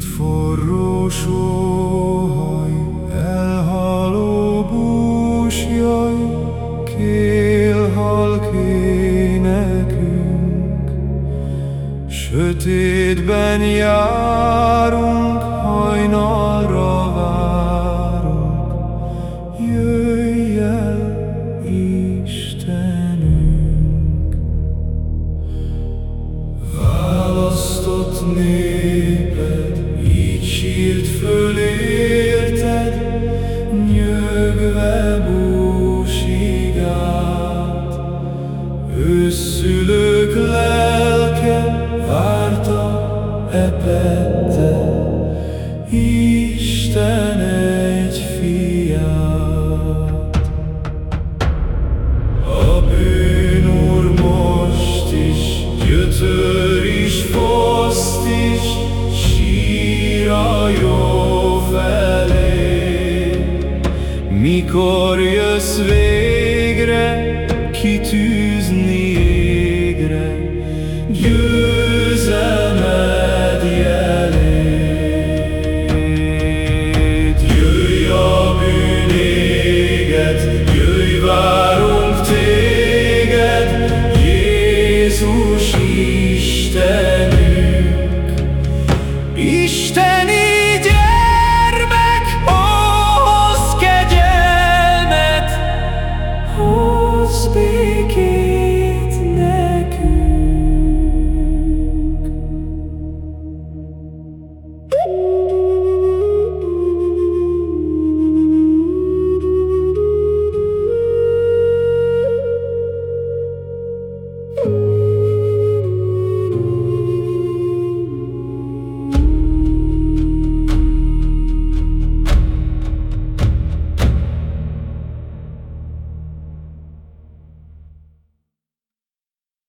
Mint forró sóhaj, elhaló búsjaj, Kélhalk énekünk. Sötétben járunk, hajnalra Isten egy fiát. A bűnúr most is, gyötör is, foszt is, sír a jó felé. Mikor jössz végre, kitűzni égre, győzelmed Jézus Istenünk, Isteni gyermek, ahhoz kegyelmet, hoz békét.